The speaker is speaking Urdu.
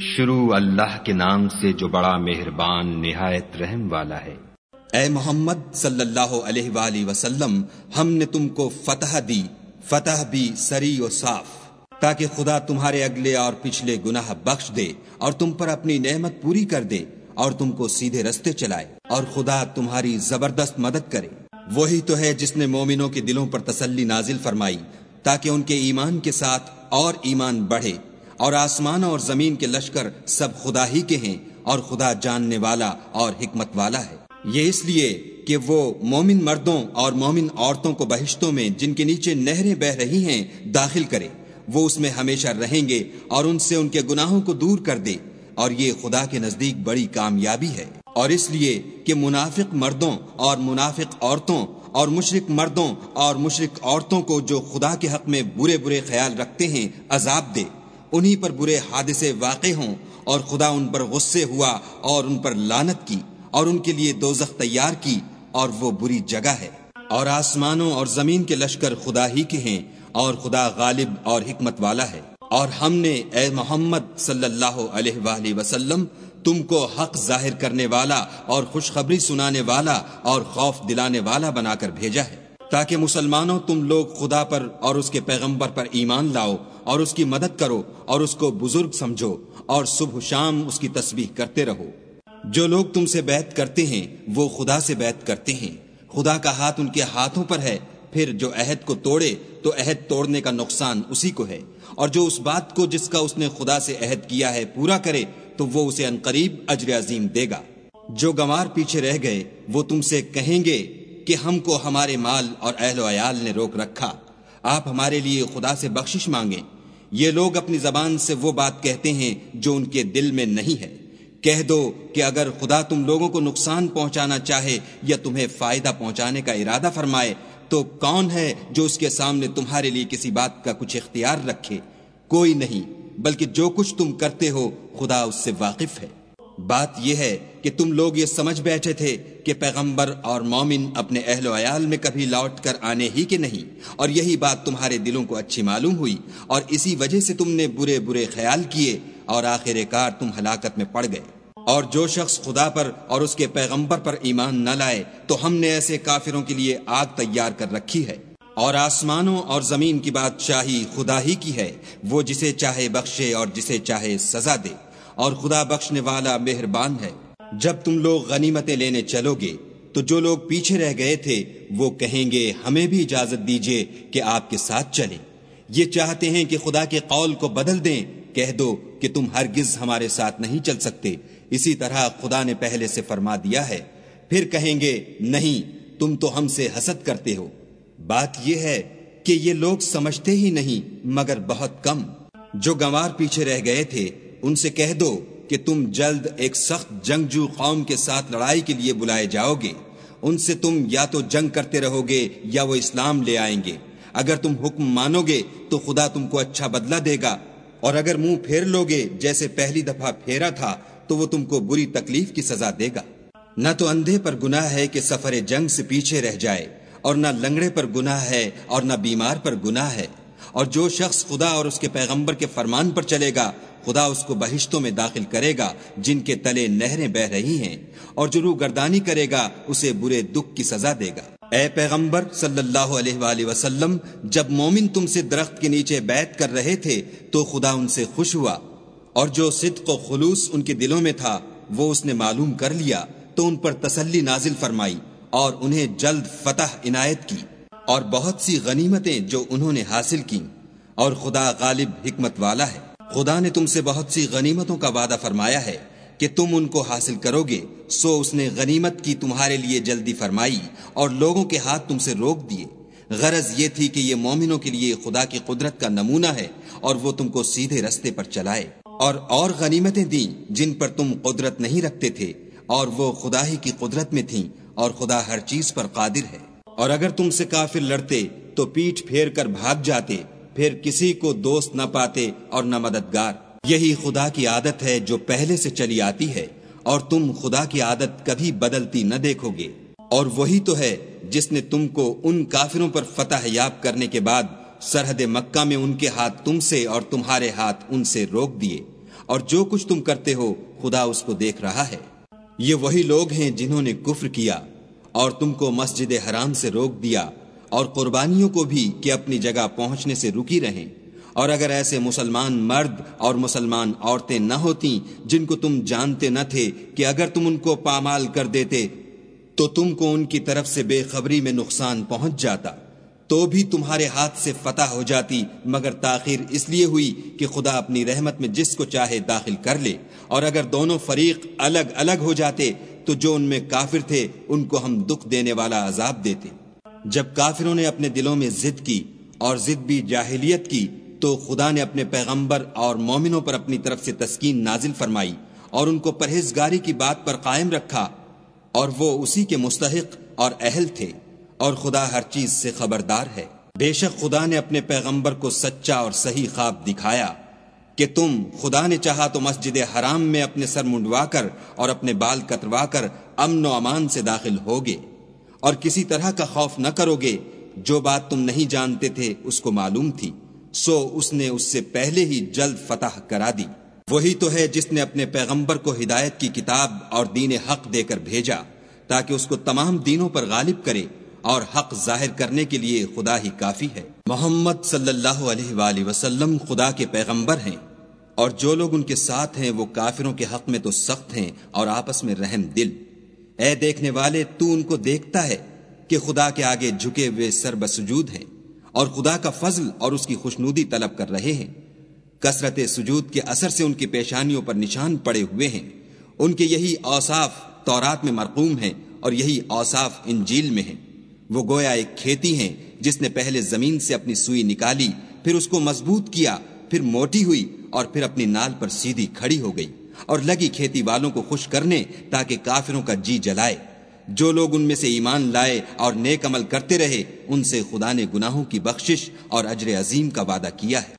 شروع اللہ کے نام سے جو بڑا مہربان نہایت رحم والا ہے۔ اے محمد صلی اللہ علیہ وآلہ وسلم، ہم نے تم کو فتح دی، فتح بھی سری و صاف۔ تاکہ خدا تمہارے اگلے اور پچھلے گناہ بخش دے اور تم پر اپنی نعمت پوری کر دے اور تم کو سیدھے رستے چلائے اور خدا تمہاری زبردست مدد کرے۔ وہی تو ہے جس نے مومنوں کے دلوں پر تسلی نازل فرمائی، تاکہ ان کے ایمان کے ساتھ اور ایمان بڑھے۔ اور آسمان اور زمین کے لشکر سب خدا ہی کے ہیں اور خدا جاننے والا اور حکمت والا ہے۔ یہ اس لیے کہ وہ مومن مردوں اور مومن عورتوں کو بہشتوں میں جن کے نیچے نہریں بہ رہی ہیں داخل کرے۔ وہ اس میں ہمیشہ رہیں گے اور ان سے ان کے گناہوں کو دور کر دے۔ اور یہ خدا کے نزدیک بڑی کامیابی ہے۔ اور اس لیے کہ منافق مردوں اور منافق عورتوں اور مشرق مردوں اور مشرق عورتوں کو جو خدا کے حق میں برے برے خیال رکھتے ہیں، عذاب دے۔ انہی پر برے حادثے واقع ہوں اور خدا ان پر غصے ہوا اور ان پر لانت کی اور ان کے لیے دوزخ تیار کی اور وہ بری جگہ ہے۔ اور آسمانوں اور زمین کے لشکر خدا ہی کے ہیں اور خدا غالب اور حکمت والا ہے۔ اور ہم نے اے محمد صلی اللہ علیہ وآلہ وسلم، تم کو حق ظاہر کرنے والا اور خوشخبری سنانے والا اور خوف دلانے والا بنا کر بھیجا ہے۔ تاکہ مسلمانوں تم لوگ خدا پر اور اس کے پیغمبر پر ایمان لاؤ اور اس کی مدد کرو اور اس کو بزرگ سمجھو اور صبح شام اس کی تسبیح کرتے رہو۔ جو لوگ تم سے بیعت کرتے ہیں، وہ خدا سے بیعت کرتے ہیں۔ خدا کا ہاتھ ان کے ہاتھوں پر ہے، پھر جو عہد کو توڑے تو عہد توڑنے کا نقصان اسی کو ہے۔ اور جو اس بات کو جس کا اس نے خدا سے عہد کیا ہے پورا کرے، تو وہ اسے انقریب اجر عظیم دے گا۔ جو گمار پیچھے رہ گئے، وہ تم سے کہیں گے کہ ہم کو ہمارے مال اور اہل و عیال نے روک رکھا۔ آپ ہمارے لیے خدا سے بخشش مانگیں۔ یہ لوگ اپنی زبان سے وہ بات کہتے ہیں جو ان کے دل میں نہیں ہے۔ کہہ دو کہ اگر خدا تم لوگوں کو نقصان پہنچانا چاہے یا تمہیں فائدہ پہنچانے کا ارادہ فرمائے، تو کون ہے جو اس کے سامنے تمہارے لیے کسی بات کا کچھ اختیار رکھے؟ کوئی نہیں، بلکہ جو کچھ تم کرتے ہو، خدا اس سے واقف ہے۔ بات یہ ہے کہ تم لوگ یہ سمجھ بیٹھے تھے کہ پیغمبر اور مومن اپنے اہل و عیال میں کبھی لوٹ کر آنے ہی کے نہیں۔ اور یہی بات تمہارے دلوں کو اچھی معلوم ہوئی۔ اور اسی وجہ سے تم نے برے برے خیال کیے اور آخر کار تم ہلاکت میں پڑ گئے۔ اور جو شخص خدا پر اور اس کے پیغمبر پر ایمان نہ لائے تو ہم نے ایسے کافروں کے لیے آگ تیار کر رکھی ہے۔ اور آسمانوں اور زمین کی بادشاہی خدا ہی کی ہے۔ وہ جسے چاہے بخشے اور جسے چاہے سزا دے۔ اور خدا بخشنے والا مہربان ہے۔ جب تم لوگ غنیمتیں لینے چلو گے، تو جو لوگ پیچھے رہ گئے تھے، وہ کہیں گے، ہمیں بھی اجازت دیجیے کہ آپ کے ساتھ چلیں۔ یہ چاہتے ہیں کہ خدا کے قول کو بدل دیں۔ کہہ دو کہ تم ہرگز ہمارے ساتھ نہیں چل سکتے۔ اسی طرح خدا نے پہلے سے فرما دیا ہے۔ پھر کہیں گے، نہیں، تم تو ہم سے حسد کرتے ہو۔ بات یہ ہے کہ یہ لوگ سمجھتے ہی نہیں، مگر بہت کم۔ جو گنوار پیچھے رہ گئے تھے ان سے کہہ دو کہ تم جلد ایک سخت جنگجو قوم کے ساتھ لڑائی کے لیے بلائے جاؤ گے۔ ان سے تم یا تو جنگ کرتے رہو گے یا وہ اسلام لے آئیں گے۔ اگر تم حکم مانو گے تو خدا تم کو اچھا بدلہ دے گا۔ اور اگر منہ پھیر لو گے جیسے پہلی دفعہ پھیرا تھا تو وہ تم کو بری تکلیف کی سزا دے گا۔ نہ تو اندھے پر گناہ ہے کہ سفر جنگ سے پیچھے رہ جائے، اور نہ لنگڑے پر گناہ ہے اور نہ بیمار پر گناہ ہے۔ اور جو شخص خدا اور اس کے پیغمبر کے فرمان پر چلے گا خدا اس کو بہشتوں میں داخل کرے گا جن کے تلے نہریں بہ رہی ہیں، اور جو روح گردانی کرے گا، اسے برے دکھ کی سزا دے گا۔ اے پیغمبر صلی اللہ علیہ وآلہ وسلم، جب مومن تم سے درخت کے نیچے بیت کر رہے تھے، تو خدا ان سے خوش ہوا۔ اور جو صدق و خلوص ان کے دلوں میں تھا، وہ اس نے معلوم کر لیا۔ تو ان پر تسلی نازل فرمائی، اور انہیں جلد فتح عنایت کی۔ اور بہت سی غنیمتیں جو انہوں نے حاصل کی اور خدا غالب حکمت والا ہے۔ خدا نے تم سے بہت سی غنیمتوں کا وعدہ فرمایا ہے کہ تم ان کو حاصل کرو گے سو اس نے غنیمت کی تمہارے لیے جلدی فرمائی اور لوگوں کے ہاتھ تم سے روک دیے۔ غرض یہ تھی کہ یہ مومنوں کے لیے خدا کی قدرت کا نمونہ ہے اور وہ تم کو سیدھے رستے پر چلائے۔ اور اور غنیمتیں دیں جن پر تم قدرت نہیں رکھتے تھے، اور وہ خدا ہی کی قدرت میں تھیں اور خدا ہر چیز پر قادر ہے۔ اور اگر تم سے کافر لڑتے تو پیٹ پھیر کر بھاگ جاتے پھر کسی کو دوست نہ پاتے اور نہ مددگار۔ یہی خدا کی عادت ہے جو پہلے سے چلی آتی ہے، اور تم خدا کی عادت کبھی بدلتی نہ دیکھو گے۔ اور وہی تو ہے جس نے تم کو ان کافروں پر فتح یاب کرنے کے بعد سرحد مکہ میں ان کے ہاتھ تم سے اور تمہارے ہاتھ ان سے روک دیے۔ اور جو کچھ تم کرتے ہو، خدا اس کو دیکھ رہا ہے۔ یہ وہی لوگ ہیں جنہوں نے کفر کیا اور تم کو مسجد حرام سے روک دیا۔ اور قربانیوں کو بھی کہ اپنی جگہ پہنچنے سے رکی رہیں۔ اور اگر ایسے مسلمان مرد اور مسلمان عورتیں نہ ہوتی جن کو تم جانتے نہ تھے کہ اگر تم ان کو پامال کر دیتے، تو تم کو ان کی طرف سے بے خبری میں نقصان پہنچ جاتا۔ تو بھی تمہارے ہاتھ سے فتح ہو جاتی، مگر تاخیر اس لیے ہوئی کہ خدا اپنی رحمت میں جس کو چاہے داخل کر لے۔ اور اگر دونوں فریق الگ الگ ہو جاتے، تو جو ان میں کافر تھے، ان کو ہم دکھ دینے والا عذاب دیتے۔ جب کافروں نے اپنے دلوں میں ضد کی اور ضد بھی جاہلیت کی، تو خدا نے اپنے پیغمبر اور مومنوں پر اپنی طرف سے تسکین نازل فرمائی اور ان کو پرہیزگاری کی بات پر قائم رکھا اور وہ اسی کے مستحق اور اہل تھے اور خدا ہر چیز سے خبردار ہے۔ بے شک خدا نے اپنے پیغمبر کو سچا اور صحیح خواب دکھایا کہ تم خدا نے چاہا تو مسجد حرام میں اپنے سر منڈوا کر اور اپنے بال کتروا کر امن و امان سے داخل ہوگے۔ اور کسی طرح کا خوف نہ کرو گے۔ جو بات تم نہیں جانتے تھے، اس کو معلوم تھی۔ سو اس نے اس سے پہلے ہی جلد فتح کرا دی۔ وہی تو ہے جس نے اپنے پیغمبر کو ہدایت کی کتاب اور دین حق دے کر بھیجا، تاکہ اس کو تمام دینوں پر غالب کرے اور حق ظاہر کرنے کے لیے خدا ہی کافی ہے۔ محمد صلی اللہ علیہ وآلہ وسلم خدا کے پیغمبر ہیں۔ اور جو لوگ ان کے ساتھ ہیں، وہ کافروں کے حق میں تو سخت ہیں اور آپس میں رحم دل۔ اے دیکھنے والے، تو ان کو دیکھتا ہے کہ خدا کے آگے جھکے ہوئے سر بسجود ہیں اور خدا کا فضل اور اس کی خوشنودی طلب کر رہے ہیں۔ کثرت سجود کے اثر سے ان کی پیشانیوں پر نشان پڑے ہوئے ہیں۔ ان کے یہی اوصاف تورات میں مرقوم ہیں اور یہی اوصاف انجیل میں ہیں۔ وہ گویا ایک کھیتی ہیں، جس نے پہلے زمین سے اپنی سوئی نکالی، پھر اس کو مضبوط کیا، پھر موٹی ہوئی اور پھر اپنی نال پر سیدھی کھڑی ہو گئی۔ اور لگی کھیتی والوں کو خوش کرنے تاکہ کافروں کا جی جلائے۔ جو لوگ ان میں سے ایمان لائے اور نیک عمل کرتے رہے، ان سے خدا نے گناہوں کی بخشش اور اجر عظیم کا وعدہ کیا ہے۔